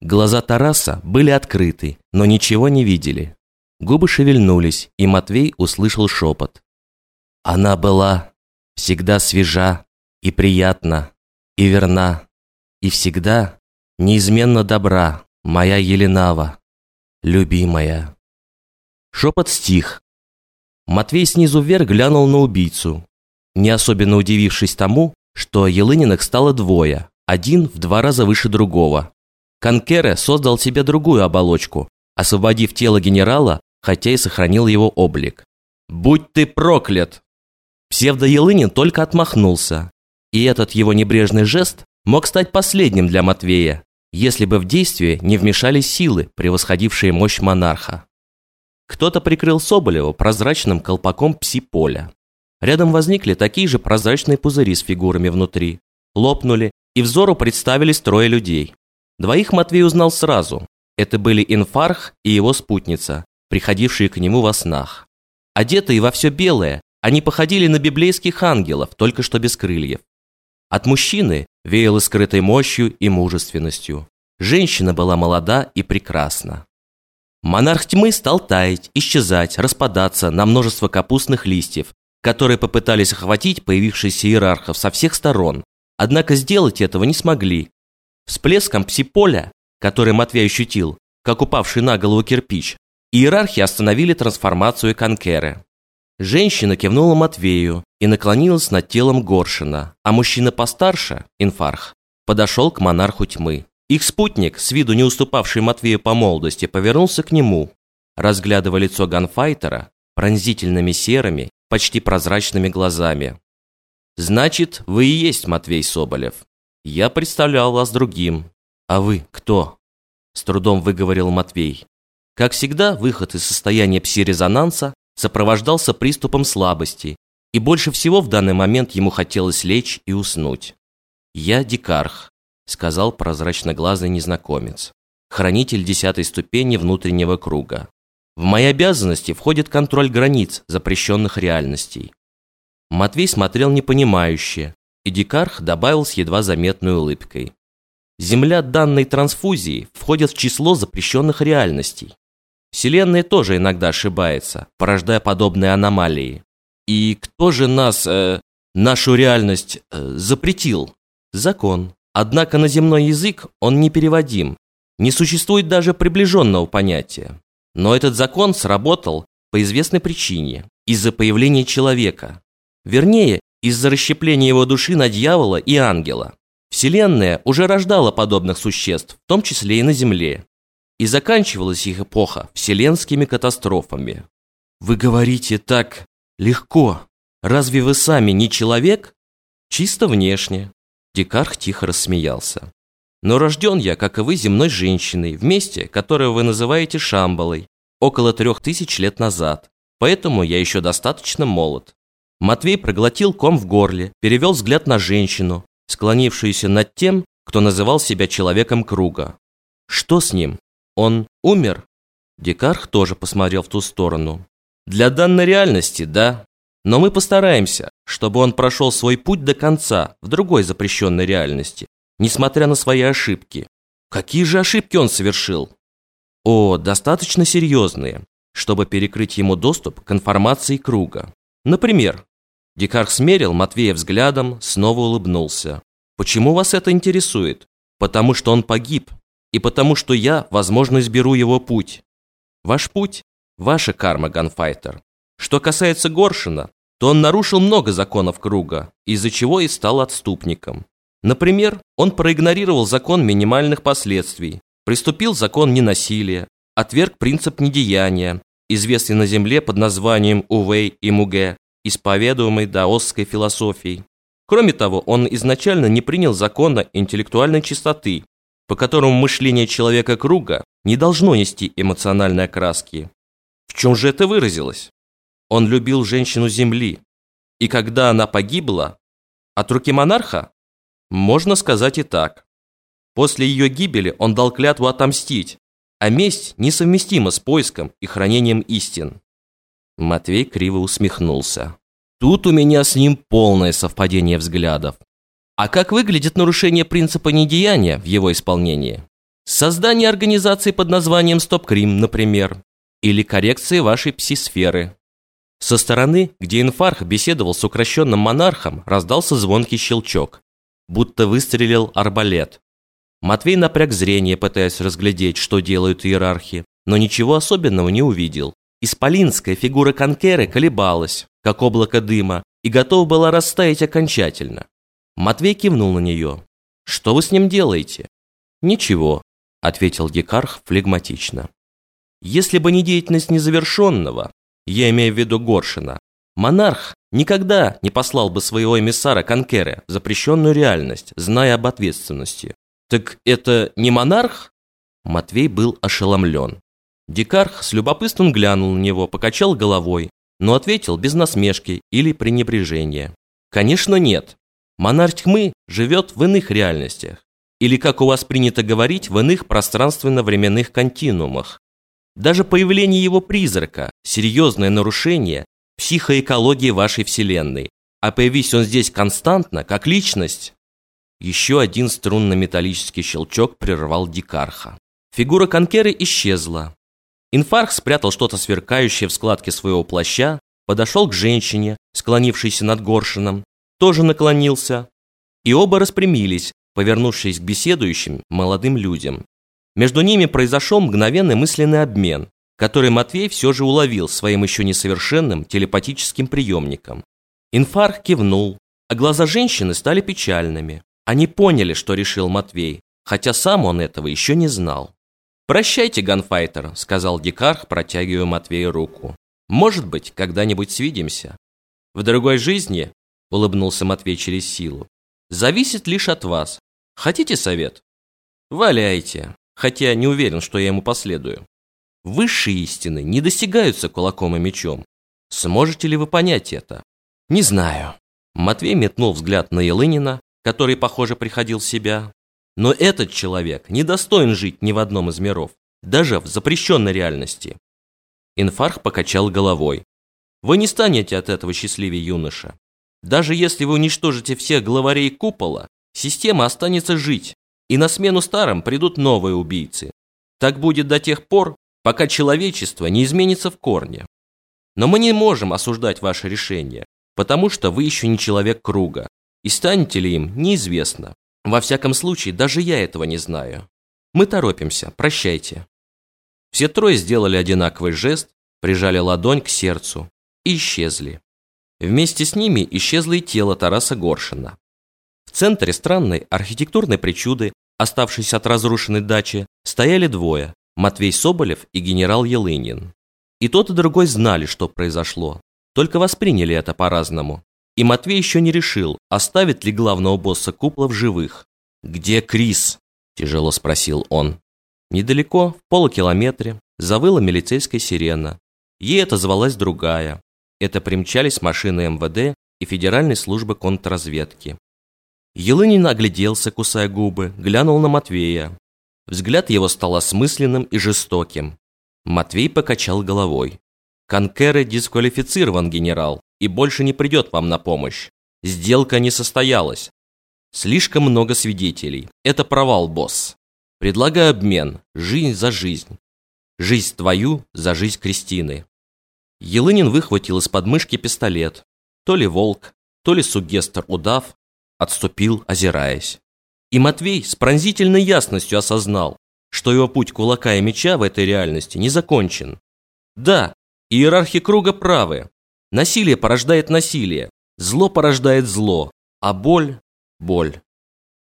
Глаза Тараса были открыты, но ничего не видели. Губы шевельнулись, и Матвей услышал шепот. Она была всегда свежа и приятна, и верна, и всегда неизменно добра, моя Еленава, любимая. Шепот стих. Матвей снизу вверх глянул на убийцу, не особенно удивившись тому, что Елыниных стало двое, один в два раза выше другого. Конкере создал себе другую оболочку, освободив тело генерала, хотя и сохранил его облик. «Будь ты проклят!» Псевдо-Елынин только отмахнулся, и этот его небрежный жест мог стать последним для Матвея, если бы в действие не вмешались силы, превосходившие мощь монарха. Кто-то прикрыл Соболева прозрачным колпаком пси-поля. Рядом возникли такие же прозрачные пузыри с фигурами внутри. Лопнули, и взору представились трое людей. Двоих Матвей узнал сразу. Это были Инфарх и его спутница, приходившие к нему во снах. Одетые во все белое, они походили на библейских ангелов, только что без крыльев. От мужчины веяло скрытой мощью и мужественностью. Женщина была молода и прекрасна. Монарх тьмы стал таять, исчезать, распадаться на множество капустных листьев, которые попытались охватить появившихся иерархов со всех сторон, однако сделать этого не смогли. Всплеском псиполя, который Матвей ощутил, как упавший на голову кирпич, иерархи остановили трансформацию Конкеры. Женщина кивнула Матвею и наклонилась над телом Горшина, а мужчина постарше, инфарх, подошел к монарху тьмы. Их спутник, с виду не уступавший Матвею по молодости, повернулся к нему, разглядывая лицо ганфайтера пронзительными серыми, почти прозрачными глазами. «Значит, вы и есть Матвей Соболев. Я представлял вас другим. А вы кто?» С трудом выговорил Матвей. Как всегда, выход из состояния пси-резонанса сопровождался приступом слабости, и больше всего в данный момент ему хотелось лечь и уснуть. «Я Дикарх», — сказал прозрачноглазый незнакомец, хранитель десятой ступени внутреннего круга. «В мои обязанности входит контроль границ запрещенных реальностей». Матвей смотрел непонимающе, и Дикарх добавил с едва заметной улыбкой. Земля данной трансфузии входит в число запрещенных реальностей. Вселенная тоже иногда ошибается, порождая подобные аномалии. И кто же нас, э, нашу реальность, э, запретил? Закон. Однако на земной язык он непереводим. Не существует даже приближенного понятия. Но этот закон сработал по известной причине – из-за появления человека. Вернее, из-за расщепления его души на дьявола и ангела. Вселенная уже рождала подобных существ, в том числе и на Земле и заканчивалась их эпоха вселенскими катастрофами. Вы говорите так легко. Разве вы сами не человек? Чисто внешне. Дикарх тихо рассмеялся. Но рожден я, как и вы, земной женщиной, в месте, которое вы называете Шамбалой, около трех тысяч лет назад. Поэтому я еще достаточно молод. Матвей проглотил ком в горле, перевел взгляд на женщину, склонившуюся над тем, кто называл себя человеком круга. Что с ним? Он умер? Декарх тоже посмотрел в ту сторону. Для данной реальности, да. Но мы постараемся, чтобы он прошел свой путь до конца в другой запрещенной реальности, несмотря на свои ошибки. Какие же ошибки он совершил? О, достаточно серьезные, чтобы перекрыть ему доступ к информации круга. Например, Дикарх смерил Матвея взглядом, снова улыбнулся. Почему вас это интересует? Потому что он погиб, и потому что я, возможно, изберу его путь. Ваш путь – ваша карма, ганфайтер. Что касается Горшина, то он нарушил много законов круга, из-за чего и стал отступником. Например, он проигнорировал закон минимальных последствий, приступил закон ненасилия, отверг принцип недеяния, известный на Земле под названием Увей и Муге, исповедуемый даосской философией. Кроме того, он изначально не принял закона интеллектуальной чистоты, по которому мышление человека круга не должно нести эмоциональной окраски. В чем же это выразилось? Он любил женщину Земли, и когда она погибла, от руки монарха? Можно сказать и так. После ее гибели он дал клятву отомстить, а месть несовместима с поиском и хранением истин. Матвей криво усмехнулся. Тут у меня с ним полное совпадение взглядов. А как выглядит нарушение принципа недеяния в его исполнении? Создание организации под названием «Стоп-Крим», например. Или коррекции вашей псисферы. Со стороны, где инфарх беседовал с укращенным монархом, раздался звонкий щелчок. Будто выстрелил арбалет. Матвей напряг зрение, пытаясь разглядеть, что делают иерархи, но ничего особенного не увидел. Исполинская фигура Конкеры колебалась, как облако дыма, и готова была растаять окончательно. Матвей кивнул на нее. «Что вы с ним делаете?» «Ничего», – ответил Дикарх флегматично. «Если бы не деятельность незавершенного, я имею в виду Горшина, монарх никогда не послал бы своего эмиссара Конкере в запрещенную реальность, зная об ответственности. Так это не монарх?» Матвей был ошеломлен. Дикарх с любопытством глянул на него, покачал головой, но ответил без насмешки или пренебрежения. «Конечно нет. Монарх тьмы живет в иных реальностях или, как у вас принято говорить, в иных пространственно-временных континуумах. Даже появление его призрака – серьезное нарушение психоэкологии вашей Вселенной. А появись он здесь константно, как личность. Еще один струнно-металлический щелчок прервал Дикарха. Фигура Конкеры исчезла. Инфарх спрятал что-то сверкающее в складке своего плаща, подошел к женщине, склонившейся над горшином, тоже наклонился, и оба распрямились, повернувшись к беседующим молодым людям. Между ними произошел мгновенный мысленный обмен, который Матвей все же уловил своим еще несовершенным телепатическим приемником. Инфарх кивнул, а глаза женщины стали печальными. Они поняли, что решил Матвей, хотя сам он этого еще не знал. «Прощайте, ганфайтер», — сказал Дикарх, протягивая Матвею руку. «Может быть, когда-нибудь свидимся». «В другой жизни», — улыбнулся Матвей через силу, — «зависит лишь от вас. Хотите совет? Валяйте, хотя не уверен, что я ему последую. Высшие истины не достигаются кулаком и мечом. Сможете ли вы понять это? Не знаю. Матвей метнул взгляд на Елынина, который, похоже, приходил в себя. Но этот человек не достоин жить ни в одном из миров, даже в запрещенной реальности. Инфарх покачал головой. Вы не станете от этого счастливее, юноша. Даже если вы уничтожите всех главарей купола, Система останется жить, и на смену старым придут новые убийцы. Так будет до тех пор, пока человечество не изменится в корне. Но мы не можем осуждать ваше решение, потому что вы еще не человек круга, и станете ли им, неизвестно. Во всяком случае, даже я этого не знаю. Мы торопимся, прощайте. Все трое сделали одинаковый жест, прижали ладонь к сердцу и исчезли. Вместе с ними исчезло и тело Тараса Горшина. В центре странной архитектурной причуды, оставшейся от разрушенной дачи, стояли двое – Матвей Соболев и генерал Елынин. И тот, и другой знали, что произошло, только восприняли это по-разному. И Матвей еще не решил, оставит ли главного босса купла в живых. «Где Крис?» – тяжело спросил он. Недалеко, в полукилометре, завыла милицейская сирена. Ей это звалась другая. Это примчались машины МВД и Федеральной службы контрразведки. Елынин огляделся, кусая губы, глянул на Матвея. Взгляд его стал осмысленным и жестоким. Матвей покачал головой. «Конкеры дисквалифицирован, генерал, и больше не придет вам на помощь. Сделка не состоялась. Слишком много свидетелей. Это провал, босс. Предлагаю обмен. Жизнь за жизнь. Жизнь твою за жизнь Кристины». Елынин выхватил из подмышки пистолет. То ли волк, то ли сугестр удав, отступил, озираясь. И Матвей с пронзительной ясностью осознал, что его путь кулака и меча в этой реальности не закончен. Да, иерархи круга правы. Насилие порождает насилие, зло порождает зло, а боль – боль.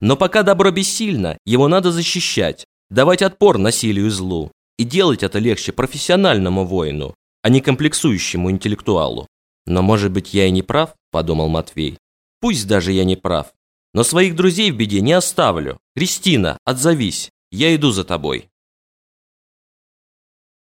Но пока добро бессильно, его надо защищать, давать отпор насилию и злу. И делать это легче профессиональному воину, а не комплексующему интеллектуалу. Но может быть я и не прав, подумал Матвей. Пусть даже я не прав. Но своих друзей в беде не оставлю. Кристина, отзовись. Я иду за тобой.